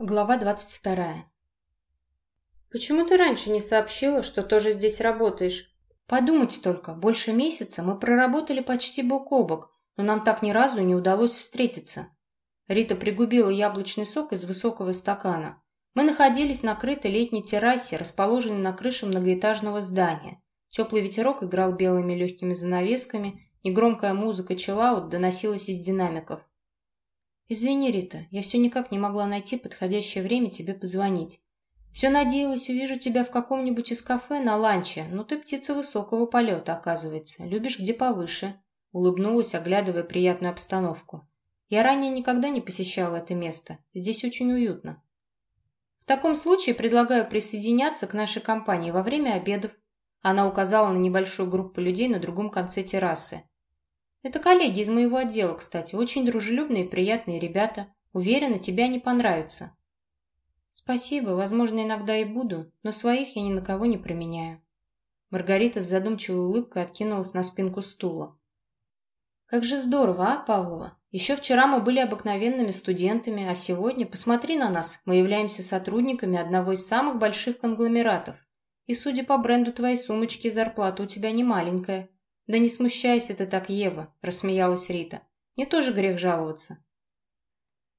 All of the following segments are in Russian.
Глава двадцать вторая. «Почему ты раньше не сообщила, что тоже здесь работаешь? Подумать только, больше месяца мы проработали почти бок о бок, но нам так ни разу не удалось встретиться». Рита пригубила яблочный сок из высокого стакана. Мы находились на крытой летней террасе, расположенной на крыше многоэтажного здания. Теплый ветерок играл белыми легкими занавесками, и громкая музыка челаут доносилась из динамиков. «Извини, Рита, я все никак не могла найти подходящее время тебе позвонить. Все надеялась, увижу тебя в каком-нибудь из кафе на ланче, но ты птица высокого полета, оказывается. Любишь где повыше». Улыбнулась, оглядывая приятную обстановку. «Я ранее никогда не посещала это место. Здесь очень уютно». «В таком случае предлагаю присоединяться к нашей компании во время обедов». Она указала на небольшую группу людей на другом конце террасы. Это коллеги из моего отдела, кстати, очень дружелюбные и приятные ребята. Уверена, тебе они понравятся. Спасибо, возможно, иногда и буду, но своих я ни на кого не применяю. Маргарита с задумчивой улыбкой откинулась на спинку стула. Как же здорово, а, Павлова? Еще вчера мы были обыкновенными студентами, а сегодня, посмотри на нас, мы являемся сотрудниками одного из самых больших конгломератов. И, судя по бренду твоей сумочки, зарплата у тебя не маленькая. «Да не смущайся ты так, Ева», – рассмеялась Рита. «Мне тоже грех жаловаться».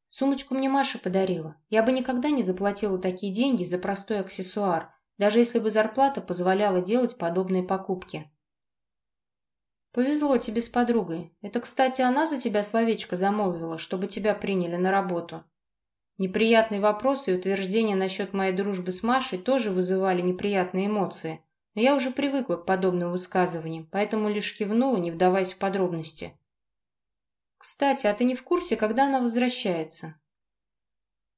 Сумочку мне Маша подарила. Я бы никогда не заплатила такие деньги за простой аксессуар, даже если бы зарплата позволяла делать подобные покупки. Повезло тебе с подругой. Это, кстати, она за тебя словечко замолвила, чтобы тебя приняли на работу. Неприятные вопросы и утверждения насчет моей дружбы с Машей тоже вызывали неприятные эмоции я уже привыкла к подобным высказываниям, поэтому лишь кивнула, не вдаваясь в подробности. «Кстати, а ты не в курсе, когда она возвращается?»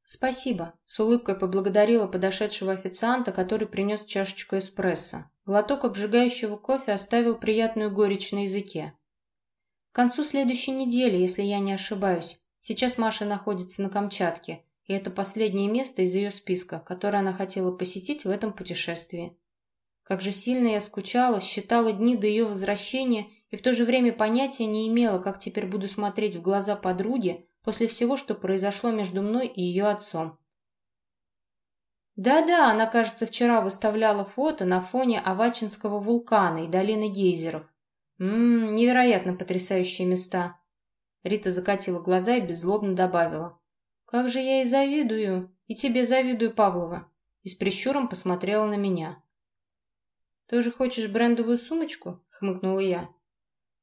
«Спасибо», — с улыбкой поблагодарила подошедшего официанта, который принес чашечку эспрессо. Глоток обжигающего кофе оставил приятную горечь на языке. «К концу следующей недели, если я не ошибаюсь. Сейчас Маша находится на Камчатке, и это последнее место из ее списка, которое она хотела посетить в этом путешествии. Как же сильно я скучала, считала дни до ее возвращения и в то же время понятия не имела, как теперь буду смотреть в глаза подруги после всего, что произошло между мной и ее отцом. Да-да, она, кажется, вчера выставляла фото на фоне Авачинского вулкана и долины гейзеров. Ммм, невероятно потрясающие места. Рита закатила глаза и беззлобно добавила. «Как же я и завидую, и тебе завидую, Павлова!» И с прищуром посмотрела на меня. «Тоже хочешь брендовую сумочку?» — хмыкнула я.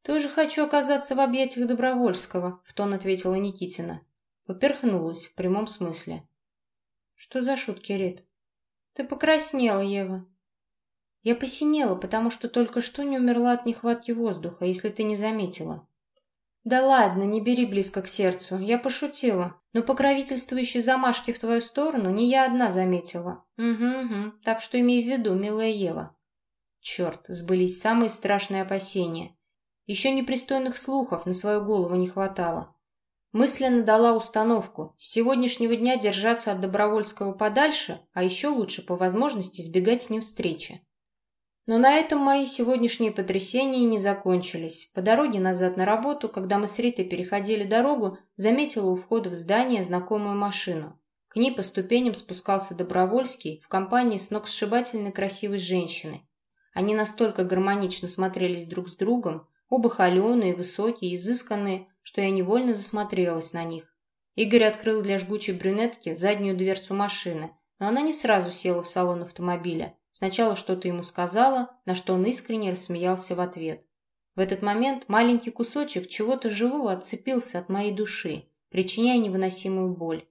«Тоже хочу оказаться в объятиях Добровольского», — в тон ответила Никитина. Поперхнулась в прямом смысле. «Что за шутки, Рит?» «Ты покраснела, Ева». «Я посинела, потому что только что не умерла от нехватки воздуха, если ты не заметила». «Да ладно, не бери близко к сердцу. Я пошутила. Но покровительствующие замашки в твою сторону не я одна заметила. Угу, угу. Так что имей в виду, милая Ева». Черт, сбылись самые страшные опасения. Еще непристойных слухов на свою голову не хватало. Мысленно дала установку с сегодняшнего дня держаться от Добровольского подальше, а еще лучше по возможности избегать с ним встречи. Но на этом мои сегодняшние потрясения не закончились. По дороге назад на работу, когда мы с Ритой переходили дорогу, заметила у входа в здание знакомую машину. К ней по ступеням спускался Добровольский в компании с ногсшибательной красивой женщиной. Они настолько гармонично смотрелись друг с другом, оба холеные, высокие, изысканные, что я невольно засмотрелась на них. Игорь открыл для жгучей брюнетки заднюю дверцу машины, но она не сразу села в салон автомобиля. Сначала что-то ему сказала, на что он искренне рассмеялся в ответ. В этот момент маленький кусочек чего-то живого отцепился от моей души, причиняя невыносимую боль.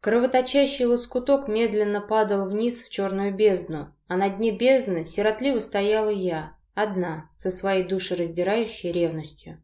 Кровоточащий лоскуток медленно падал вниз в черную бездну, а на дне бездны сиротливо стояла я, одна, со своей душераздирающей ревностью.